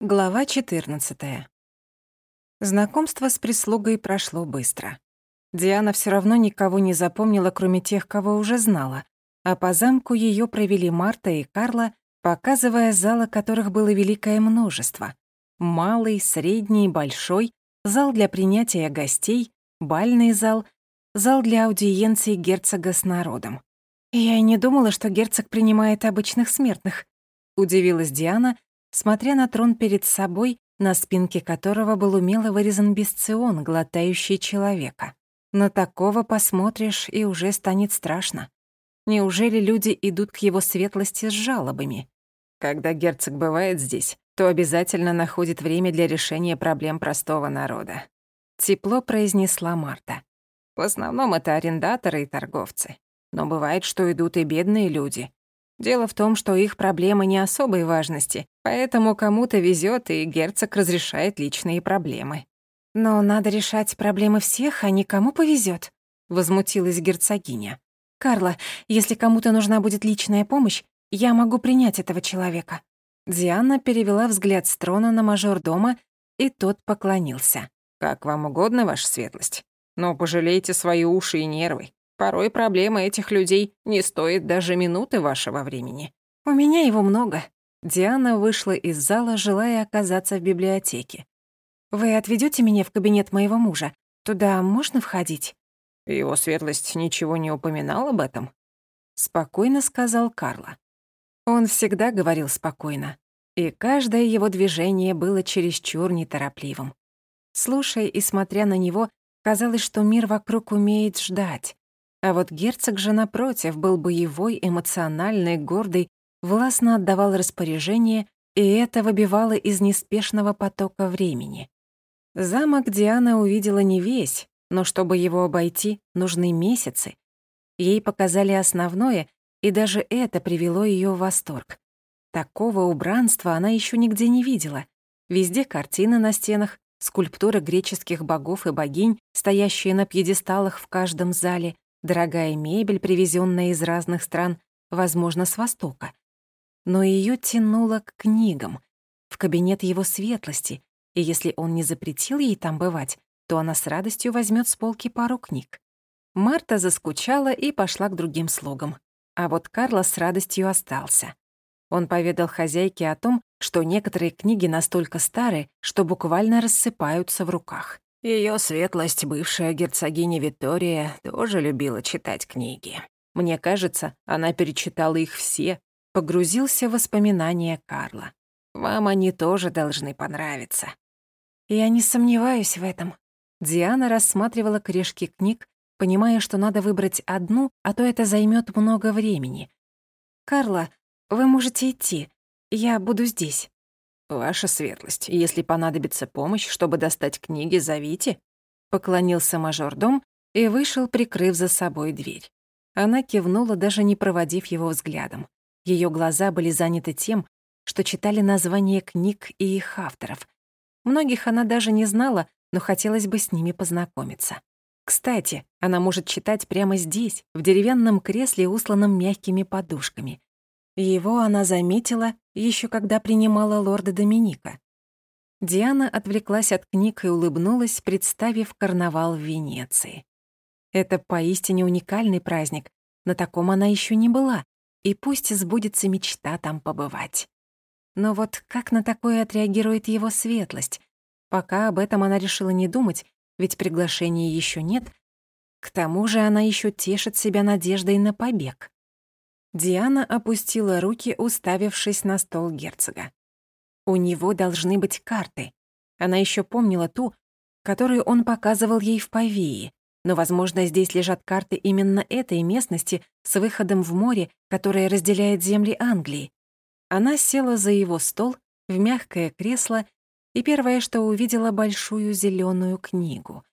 Глава 14. Знакомство с прислугой прошло быстро. Диана все равно никого не запомнила, кроме тех, кого уже знала, а по замку ее провели Марта и Карла, показывая залы, которых было великое множество. Малый, средний, большой, зал для принятия гостей, бальный зал, зал для аудиенции герцога с народом. «Я и не думала, что герцог принимает обычных смертных», — удивилась Диана, смотря на трон перед собой, на спинке которого был умело вырезан бесцион, глотающий человека. На такого посмотришь, и уже станет страшно. Неужели люди идут к его светлости с жалобами? Когда герцог бывает здесь, то обязательно находит время для решения проблем простого народа. Тепло произнесла Марта. В основном это арендаторы и торговцы. Но бывает, что идут и бедные люди, Дело в том, что их проблемы не особой важности, поэтому кому-то везет, и герцог разрешает личные проблемы. «Но надо решать проблемы всех, а не кому повезет, возмутилась герцогиня. «Карла, если кому-то нужна будет личная помощь, я могу принять этого человека». Диана перевела взгляд с трона на мажор дома, и тот поклонился. «Как вам угодно, ваша светлость. Но пожалейте свои уши и нервы. Порой проблемы этих людей не стоят даже минуты вашего времени. У меня его много. Диана вышла из зала, желая оказаться в библиотеке. Вы отведете меня в кабинет моего мужа? Туда можно входить? Его светлость ничего не упоминал об этом? Спокойно сказал Карла. Он всегда говорил спокойно, и каждое его движение было чересчур неторопливым. Слушая и смотря на него, казалось, что мир вокруг умеет ждать, а вот герцог же, напротив, был боевой, эмоциональный, гордый, властно отдавал распоряжение, и это выбивало из неспешного потока времени. Замок Диана увидела не весь, но чтобы его обойти, нужны месяцы. Ей показали основное, и даже это привело ее в восторг. Такого убранства она еще нигде не видела. Везде картины на стенах, скульптуры греческих богов и богинь, стоящие на пьедесталах в каждом зале, дорогая мебель, привезенная из разных стран, возможно, с Востока. Но ее тянуло к книгам, в кабинет его светлости, и если он не запретил ей там бывать, то она с радостью возьмет с полки пару книг. Марта заскучала и пошла к другим слугам. А вот Карлос с радостью остался. Он поведал хозяйке о том, что некоторые книги настолько старые, что буквально рассыпаются в руках. Ее светлость, бывшая герцогиня Виктория, тоже любила читать книги. Мне кажется, она перечитала их все, погрузился в воспоминания Карла. Вам они тоже должны понравиться. Я не сомневаюсь в этом. Диана рассматривала корешки книг, понимая, что надо выбрать одну, а то это займет много времени. «Карла, вы можете идти. Я буду здесь». «Ваша светлость, если понадобится помощь, чтобы достать книги, зовите». Поклонился мажордом и вышел, прикрыв за собой дверь. Она кивнула, даже не проводив его взглядом. Ее глаза были заняты тем, что читали названия книг и их авторов. Многих она даже не знала, но хотелось бы с ними познакомиться. Кстати, она может читать прямо здесь, в деревянном кресле, усланном мягкими подушками. Его она заметила еще когда принимала лорда Доминика. Диана отвлеклась от книг и улыбнулась, представив карнавал в Венеции. Это поистине уникальный праздник, на таком она еще не была, и пусть сбудется мечта там побывать. Но вот как на такое отреагирует его светлость? Пока об этом она решила не думать, ведь приглашения еще нет. К тому же она еще тешит себя надеждой на побег. Диана опустила руки, уставившись на стол герцога. У него должны быть карты. Она еще помнила ту, которую он показывал ей в Павии, но, возможно, здесь лежат карты именно этой местности с выходом в море, которое разделяет земли Англии. Она села за его стол в мягкое кресло и первое, что увидела, большую зеленую книгу.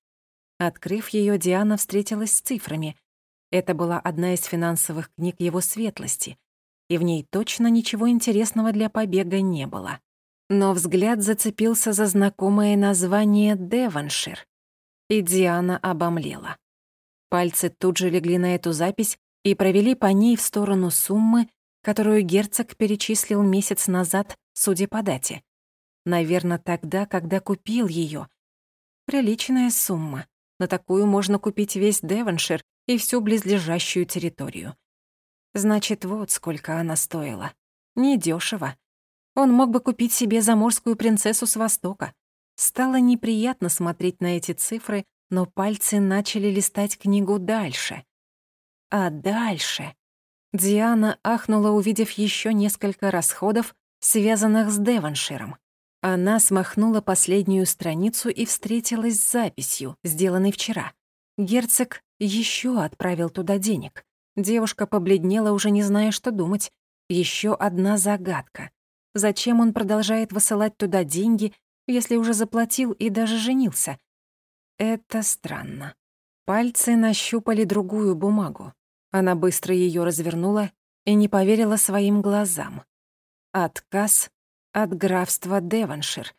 Открыв ее, Диана встретилась с цифрами. Это была одна из финансовых книг его светлости, и в ней точно ничего интересного для побега не было. Но взгляд зацепился за знакомое название «Девоншир», и Диана обомлела. Пальцы тут же легли на эту запись и провели по ней в сторону суммы, которую герцог перечислил месяц назад, судя по дате. Наверное, тогда, когда купил ее. Приличная сумма. На такую можно купить весь Девоншир и всю близлежащую территорию. Значит, вот сколько она стоила. Недешево. Он мог бы купить себе заморскую принцессу с Востока. Стало неприятно смотреть на эти цифры, но пальцы начали листать книгу дальше. А дальше... Диана ахнула, увидев еще несколько расходов, связанных с Девонширом. Она смахнула последнюю страницу и встретилась с записью, сделанной вчера. Герцог еще отправил туда денег. Девушка побледнела, уже не зная, что думать. Еще одна загадка. Зачем он продолжает высылать туда деньги, если уже заплатил и даже женился? Это странно. Пальцы нащупали другую бумагу. Она быстро ее развернула и не поверила своим глазам. Отказ от графства Девоншир,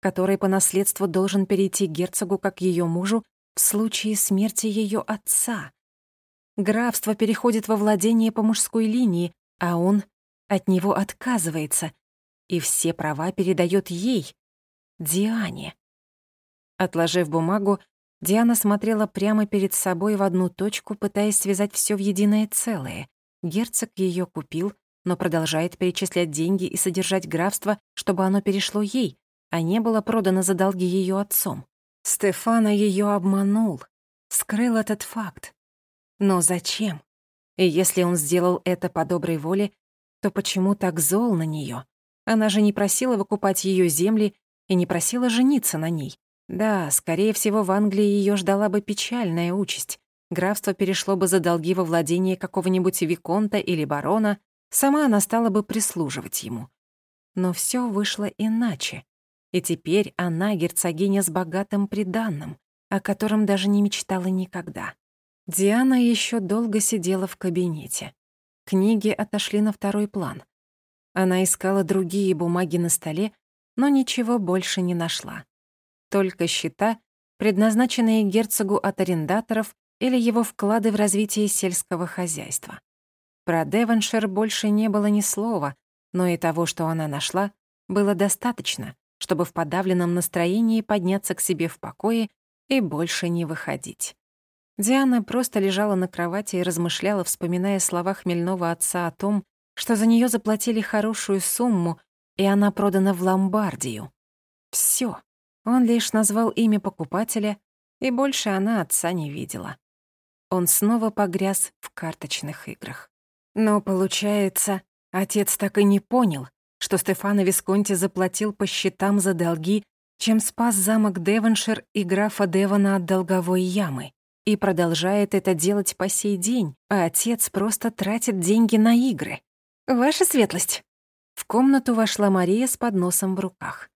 который по наследству должен перейти герцогу как ее мужу в случае смерти ее отца. Графство переходит во владение по мужской линии, а он от него отказывается, и все права передает ей, Диане. Отложив бумагу, Диана смотрела прямо перед собой в одну точку, пытаясь связать все в единое целое. Герцог ее купил, но продолжает перечислять деньги и содержать графство, чтобы оно перешло ей, а не было продано за долги ее отцом. Стефана ее обманул, скрыл этот факт. Но зачем? И если он сделал это по доброй воле, то почему так зол на нее? Она же не просила выкупать ее земли и не просила жениться на ней. Да, скорее всего, в Англии ее ждала бы печальная участь. Графство перешло бы за долги во владение какого-нибудь виконта или барона, Сама она стала бы прислуживать ему. Но все вышло иначе. И теперь она герцогиня с богатым приданным, о котором даже не мечтала никогда. Диана еще долго сидела в кабинете. Книги отошли на второй план. Она искала другие бумаги на столе, но ничего больше не нашла. Только счета, предназначенные герцогу от арендаторов или его вклады в развитие сельского хозяйства. Про Девоншир больше не было ни слова, но и того, что она нашла, было достаточно, чтобы в подавленном настроении подняться к себе в покое и больше не выходить. Диана просто лежала на кровати и размышляла, вспоминая слова хмельного отца о том, что за нее заплатили хорошую сумму, и она продана в Ломбардию. Всё. Он лишь назвал имя покупателя, и больше она отца не видела. Он снова погряз в карточных играх. Но, получается, отец так и не понял, что Стефано Висконти заплатил по счетам за долги, чем спас замок Девоншир и графа Девона от долговой ямы. И продолжает это делать по сей день, а отец просто тратит деньги на игры. «Ваша светлость!» В комнату вошла Мария с подносом в руках.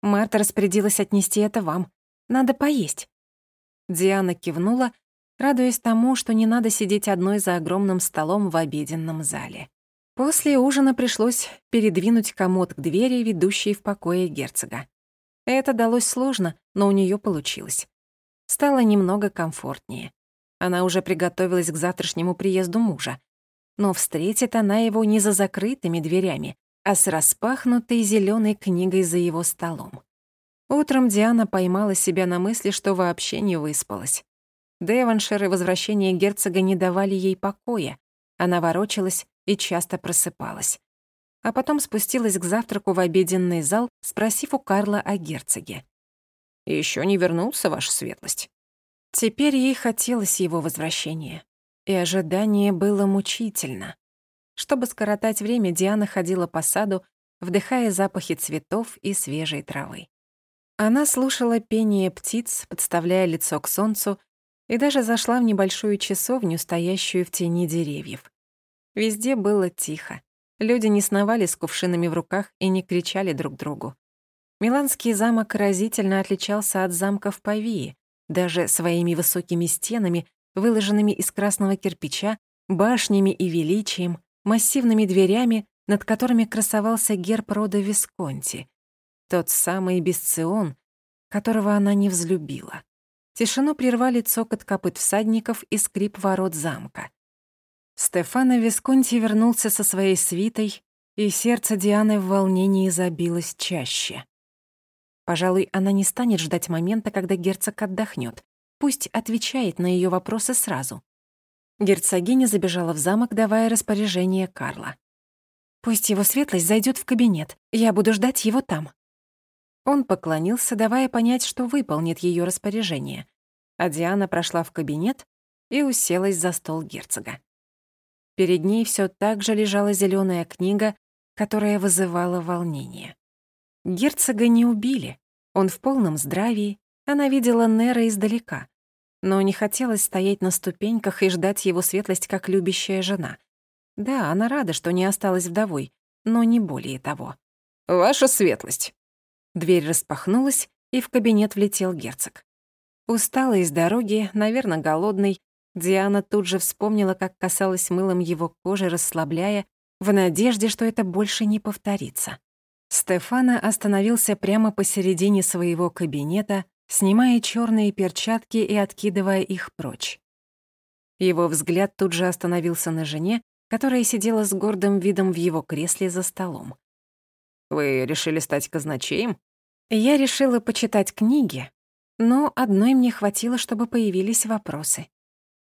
«Марта распорядилась отнести это вам. Надо поесть». Диана кивнула, радуясь тому, что не надо сидеть одной за огромным столом в обеденном зале. После ужина пришлось передвинуть комод к двери, ведущей в покое герцога. Это далось сложно, но у нее получилось. Стало немного комфортнее. Она уже приготовилась к завтрашнему приезду мужа. Но встретит она его не за закрытыми дверями, а с распахнутой зеленой книгой за его столом. Утром Диана поймала себя на мысли, что вообще не выспалась. Девоншир и возвращение герцога не давали ей покоя. Она ворочалась и часто просыпалась. А потом спустилась к завтраку в обеденный зал, спросив у Карла о герцоге. Еще не вернулся, ваша светлость?» Теперь ей хотелось его возвращения. И ожидание было мучительно. Чтобы скоротать время, Диана ходила по саду, вдыхая запахи цветов и свежей травы. Она слушала пение птиц, подставляя лицо к солнцу, и даже зашла в небольшую часовню, стоящую в тени деревьев. Везде было тихо. Люди не сновали с кувшинами в руках и не кричали друг другу. Миланский замок разительно отличался от замков Павии, даже своими высокими стенами, выложенными из красного кирпича, башнями и величием, массивными дверями, над которыми красовался герб рода Висконти, тот самый Бесцион, которого она не взлюбила. Тишину прервали цокот копыт всадников и скрип ворот замка. Стефано Висконти вернулся со своей свитой, и сердце Дианы в волнении забилось чаще. Пожалуй, она не станет ждать момента, когда герцог отдохнет. Пусть отвечает на ее вопросы сразу. Герцогиня забежала в замок, давая распоряжение Карла. «Пусть его светлость зайдет в кабинет. Я буду ждать его там». Он поклонился, давая понять, что выполнит ее распоряжение. А Диана прошла в кабинет и уселась за стол герцога. Перед ней все так же лежала зеленая книга, которая вызывала волнение. Герцога не убили, он в полном здравии, она видела Нера издалека, но не хотелось стоять на ступеньках и ждать его светлость как любящая жена. Да, она рада, что не осталась вдовой, но не более того. «Ваша светлость!» Дверь распахнулась, и в кабинет влетел герцог. Усталый из дороги, наверное, голодный, Диана тут же вспомнила, как касалась мылом его кожи, расслабляя, в надежде, что это больше не повторится. Стефана остановился прямо посередине своего кабинета, снимая черные перчатки и откидывая их прочь. Его взгляд тут же остановился на жене, которая сидела с гордым видом в его кресле за столом. «Вы решили стать казначеем?» Я решила почитать книги, но одной мне хватило, чтобы появились вопросы.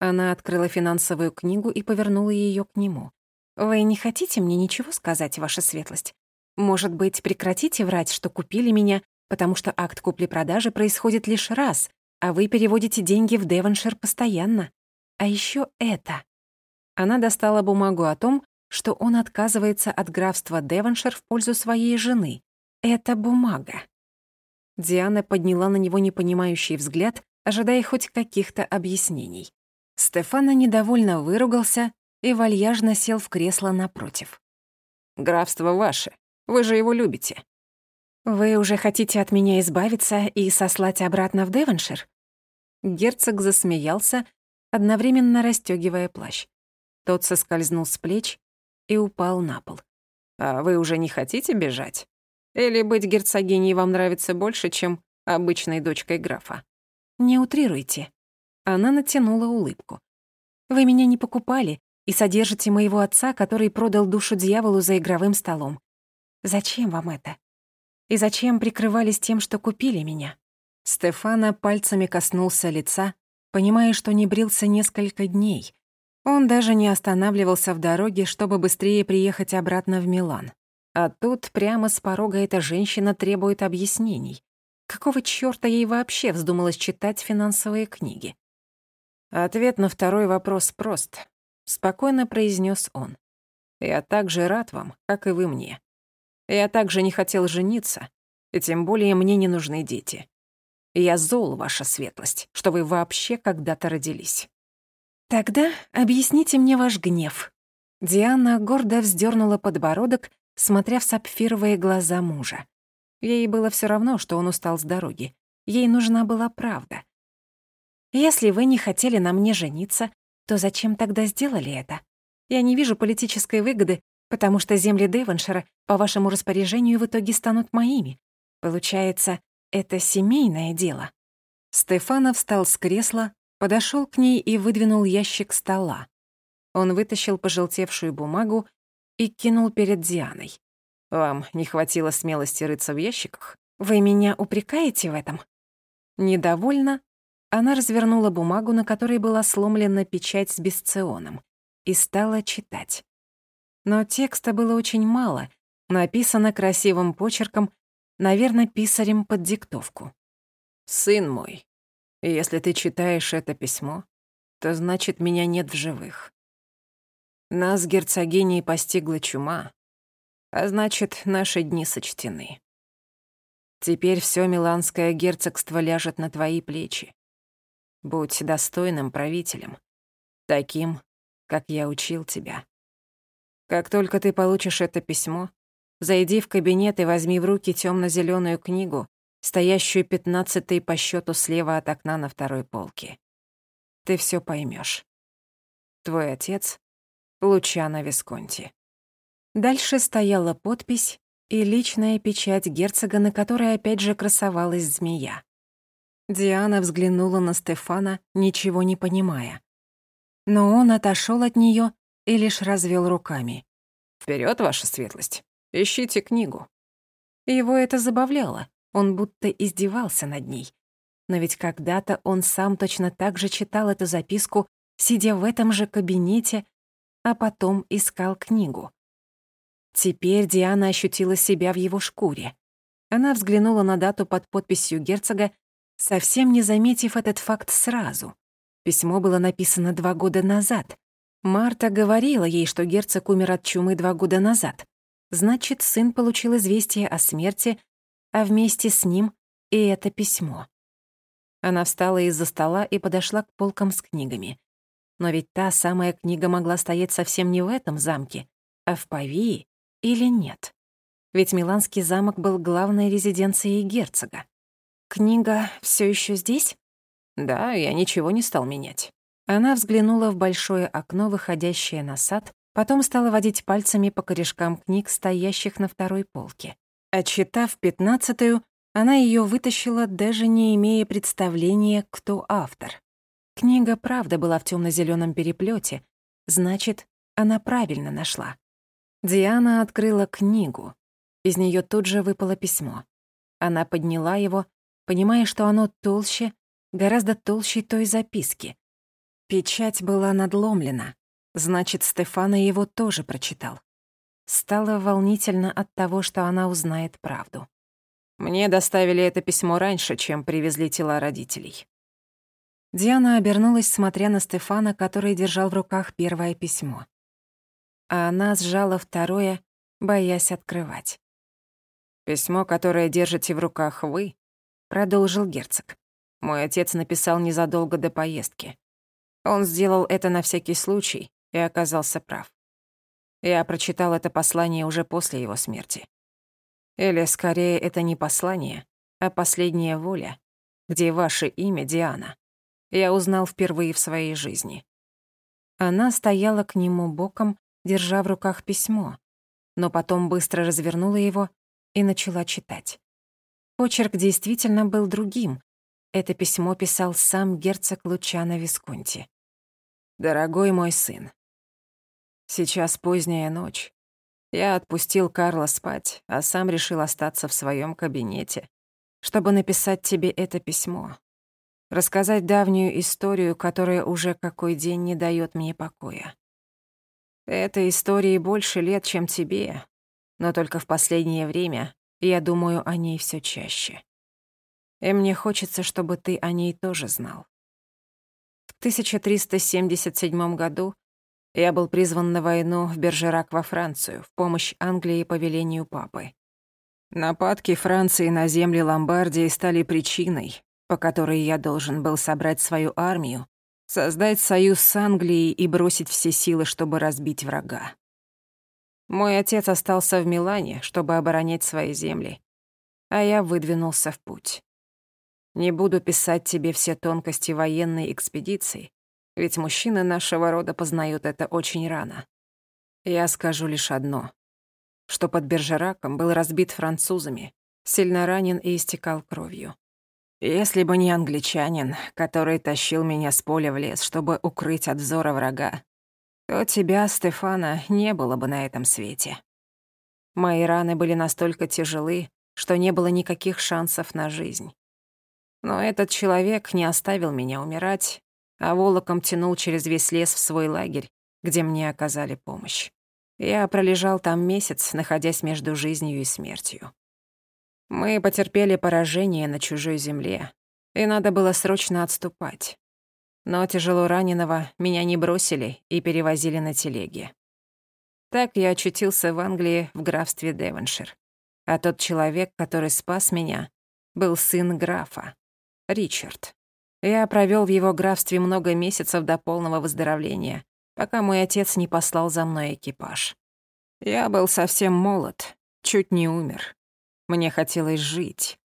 Она открыла финансовую книгу и повернула ее к нему. «Вы не хотите мне ничего сказать, ваша светлость? Может быть, прекратите врать, что купили меня, потому что акт купли-продажи происходит лишь раз, а вы переводите деньги в Девоншир постоянно. А еще это». Она достала бумагу о том, что он отказывается от графства Девоншир в пользу своей жены. Это бумага. Диана подняла на него непонимающий взгляд, ожидая хоть каких-то объяснений. Стефана недовольно выругался и вальяжно сел в кресло напротив. «Графство ваше. Вы же его любите». «Вы уже хотите от меня избавиться и сослать обратно в Девоншир?» Герцог засмеялся, одновременно расстёгивая плащ. Тот соскользнул с плеч и упал на пол. «А вы уже не хотите бежать? Или быть герцогиней вам нравится больше, чем обычной дочкой графа?» «Не утрируйте. Она натянула улыбку. «Вы меня не покупали и содержите моего отца, который продал душу дьяволу за игровым столом. Зачем вам это? И зачем прикрывались тем, что купили меня?» Стефана пальцами коснулся лица, понимая, что не брился несколько дней. Он даже не останавливался в дороге, чтобы быстрее приехать обратно в Милан. А тут прямо с порога эта женщина требует объяснений. Какого чёрта ей вообще вздумалось читать финансовые книги? Ответ на второй вопрос прост. Спокойно произнес он. Я так же рад вам, как и вы мне. Я также не хотел жениться, и тем более мне не нужны дети. Я зол, ваша светлость, что вы вообще когда-то родились. Тогда объясните мне ваш гнев. Диана гордо вздернула подбородок, смотря в сапфировые глаза мужа. Ей было все равно, что он устал с дороги. Ей нужна была правда. Если вы не хотели на мне жениться, то зачем тогда сделали это? Я не вижу политической выгоды, потому что земли Девоншира по вашему распоряжению в итоге станут моими. Получается, это семейное дело». Стефанов встал с кресла, подошел к ней и выдвинул ящик стола. Он вытащил пожелтевшую бумагу и кинул перед Дианой. «Вам не хватило смелости рыться в ящиках?» «Вы меня упрекаете в этом?» Недовольно, она развернула бумагу, на которой была сломлена печать с бесционом, и стала читать. Но текста было очень мало, написано красивым почерком, наверное, писарем под диктовку. «Сын мой, если ты читаешь это письмо, то значит, меня нет в живых. Нас, герцогиней, постигла чума, а значит, наши дни сочтены. Теперь все миланское герцогство ляжет на твои плечи. Будь достойным правителем, таким, как я учил тебя. Как только ты получишь это письмо, зайди в кабинет и возьми в руки темно зеленую книгу, стоящую пятнадцатой по счету слева от окна на второй полке. Ты все поймешь. Твой отец — Лучано Висконти. Дальше стояла подпись и личная печать герцога, на которой опять же красовалась змея. Диана взглянула на Стефана, ничего не понимая. Но он отошел от нее и лишь развел руками. Вперед, ваша светлость. Ищите книгу». Его это забавляло. Он будто издевался над ней. Но ведь когда-то он сам точно так же читал эту записку, сидя в этом же кабинете, а потом искал книгу. Теперь Диана ощутила себя в его шкуре. Она взглянула на дату под подписью герцога, совсем не заметив этот факт сразу. Письмо было написано два года назад. Марта говорила ей, что герцог умер от чумы два года назад. Значит, сын получил известие о смерти, а вместе с ним и это письмо. Она встала из-за стола и подошла к полкам с книгами. Но ведь та самая книга могла стоять совсем не в этом замке, а в Павии или нет? Ведь Миланский замок был главной резиденцией герцога. Книга все еще здесь? Да, я ничего не стал менять. Она взглянула в большое окно, выходящее на сад, потом стала водить пальцами по корешкам книг, стоящих на второй полке. Отчитав пятнадцатую, она ее вытащила, даже не имея представления, кто автор. Книга правда была в темно зеленом переплете, значит, она правильно нашла. Диана открыла книгу. Из нее тут же выпало письмо. Она подняла его, понимая, что оно толще, гораздо толще той записки. Печать была надломлена, значит, Стефана его тоже прочитал. Стало волнительно от того, что она узнает правду. Мне доставили это письмо раньше, чем привезли тела родителей. Диана обернулась, смотря на Стефана, который держал в руках первое письмо. А она сжала второе, боясь открывать. «Письмо, которое держите в руках вы», — продолжил герцог. «Мой отец написал незадолго до поездки. Он сделал это на всякий случай и оказался прав. Я прочитал это послание уже после его смерти. Или, скорее, это не послание, а последняя воля, где ваше имя Диана. Я узнал впервые в своей жизни. Она стояла к нему боком, держа в руках письмо, но потом быстро развернула его и начала читать. Почерк действительно был другим. Это письмо писал сам герцог Лучано Висконти. «Дорогой мой сын, сейчас поздняя ночь, я отпустил Карла спать, а сам решил остаться в своем кабинете, чтобы написать тебе это письмо. Рассказать давнюю историю, которая уже какой день не дает мне покоя. Этой истории больше лет, чем тебе, но только в последнее время я думаю о ней все чаще. И мне хочется, чтобы ты о ней тоже знал. В 1377 году я был призван на войну в Бержерак во Францию в помощь Англии по велению папы. Нападки Франции на земли Ломбардии стали причиной, по которой я должен был собрать свою армию, создать союз с Англией и бросить все силы, чтобы разбить врага. Мой отец остался в Милане, чтобы оборонять свои земли, а я выдвинулся в путь. Не буду писать тебе все тонкости военной экспедиции, ведь мужчины нашего рода познают это очень рано. Я скажу лишь одно, что под Бержераком был разбит французами, сильно ранен и истекал кровью. Если бы не англичанин, который тащил меня с поля в лес, чтобы укрыть от взора врага, то тебя, Стефана, не было бы на этом свете. Мои раны были настолько тяжелы, что не было никаких шансов на жизнь. Но этот человек не оставил меня умирать, а волоком тянул через весь лес в свой лагерь, где мне оказали помощь. Я пролежал там месяц, находясь между жизнью и смертью. Мы потерпели поражение на чужой земле, и надо было срочно отступать. Но тяжело раненого меня не бросили и перевозили на телеге. Так я очутился в Англии в графстве Девоншир. А тот человек, который спас меня, был сын графа, Ричард. Я провел в его графстве много месяцев до полного выздоровления, пока мой отец не послал за мной экипаж. Я был совсем молод, чуть не умер. Мне хотелось жить.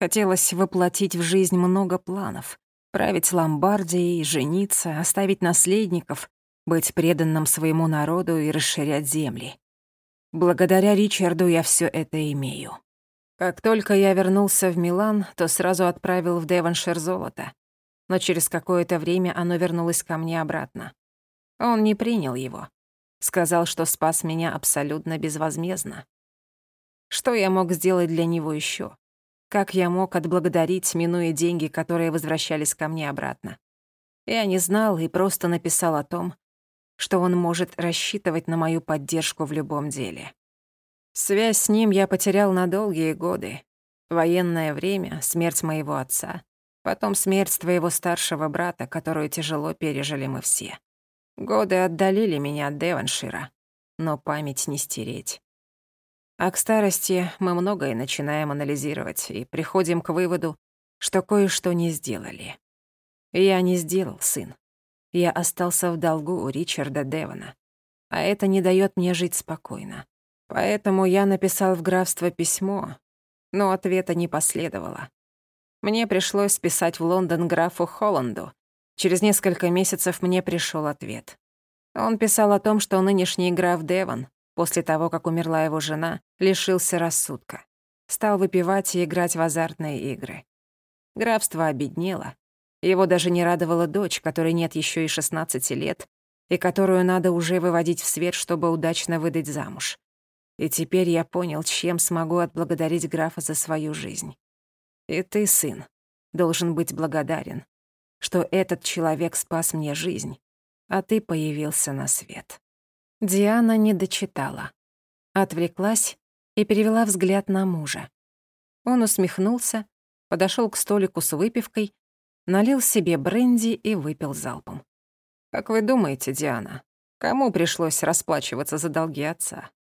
Хотелось воплотить в жизнь много планов. Править Ломбардией, жениться, оставить наследников, быть преданным своему народу и расширять земли. Благодаря Ричарду я все это имею. Как только я вернулся в Милан, то сразу отправил в Девоншир золото но через какое-то время оно вернулось ко мне обратно. Он не принял его. Сказал, что спас меня абсолютно безвозмездно. Что я мог сделать для него еще? Как я мог отблагодарить, минуя деньги, которые возвращались ко мне обратно? Я не знал и просто написал о том, что он может рассчитывать на мою поддержку в любом деле. Связь с ним я потерял на долгие годы. Военное время, смерть моего отца, потом смерть твоего старшего брата, которую тяжело пережили мы все. Годы отдалили меня от Деваншира, но память не стереть. А к старости мы многое начинаем анализировать и приходим к выводу, что кое-что не сделали. Я не сделал, сын. Я остался в долгу у Ричарда Девона, а это не дает мне жить спокойно. Поэтому я написал в графство письмо, но ответа не последовало. Мне пришлось писать в Лондон графу Холланду, Через несколько месяцев мне пришел ответ. Он писал о том, что нынешний граф Девон, после того, как умерла его жена, лишился рассудка. Стал выпивать и играть в азартные игры. Графство обеднело. Его даже не радовала дочь, которой нет еще и 16 лет, и которую надо уже выводить в свет, чтобы удачно выдать замуж. И теперь я понял, чем смогу отблагодарить графа за свою жизнь. И ты, сын, должен быть благодарен что этот человек спас мне жизнь, а ты появился на свет». Диана не дочитала. Отвлеклась и перевела взгляд на мужа. Он усмехнулся, подошел к столику с выпивкой, налил себе бренди и выпил залпом. «Как вы думаете, Диана, кому пришлось расплачиваться за долги отца?